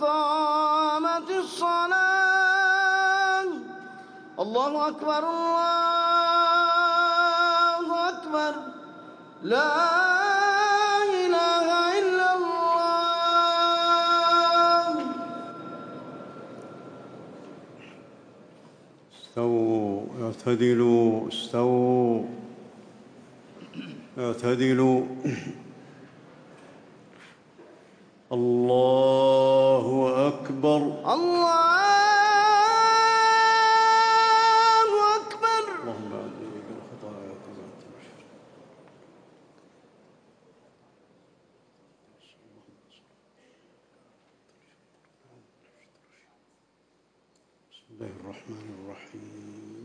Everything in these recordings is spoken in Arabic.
قامت الصلاة. الله أكبر الله أكبر. لا إله إلا الله. استووا اعتدلوا استووا. اعتدلوا. الله أكبر الله أكبر اللهم أعذني من خطايا كما أنت بشر بسم الله الرحمن الرحيم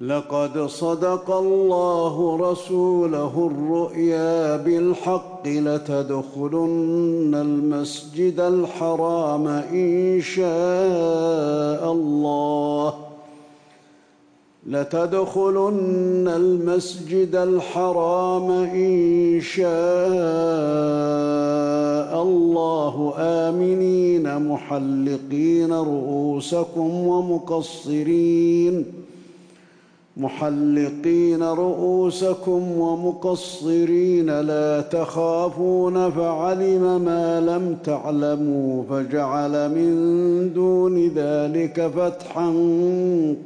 لقد صدق الله رسوله الرؤيا بالحق لتدخلن المسجد الحرام إن شاء الله. لتدخلن المسجد الحرام إن شاء الله. آمنين محلقين رؤوسكم ومقصرين. محلقين رؤوسكم ومقصرين لا تخافون فعلم ما لم تعلموا فجعل من دون ذلك فتحا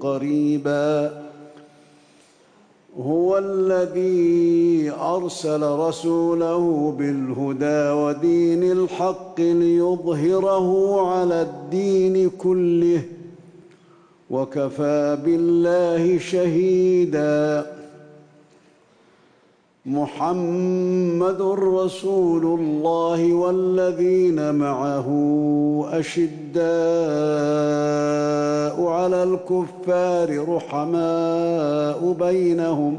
قريبا هو الذي ارسل رسوله بالهدى ودين الحق ليظهره على الدين كله وكفى بالله شهيدا. محمد رسول الله والذين معه أشداء على الكفار رحماء بينهم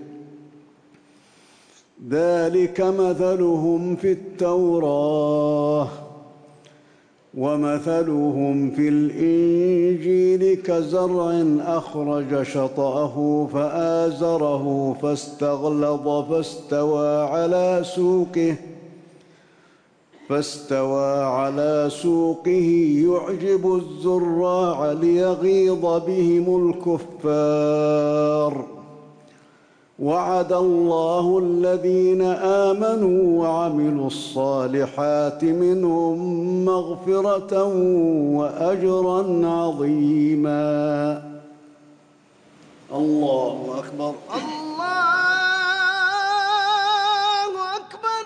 ذلك مثلهم في التوراه ومثلهم في الإنجيل كزرع أخرج شطأه فآزره فاستغلظ فاستوى على سوقه فاستوى على سوقه يعجب الزراع ليغيظ بهم الكفار وعد الله الذين آمنوا وعملوا الصالحات منهم مغفرة وأجرا عظيما. الله أكبر. الله أكبر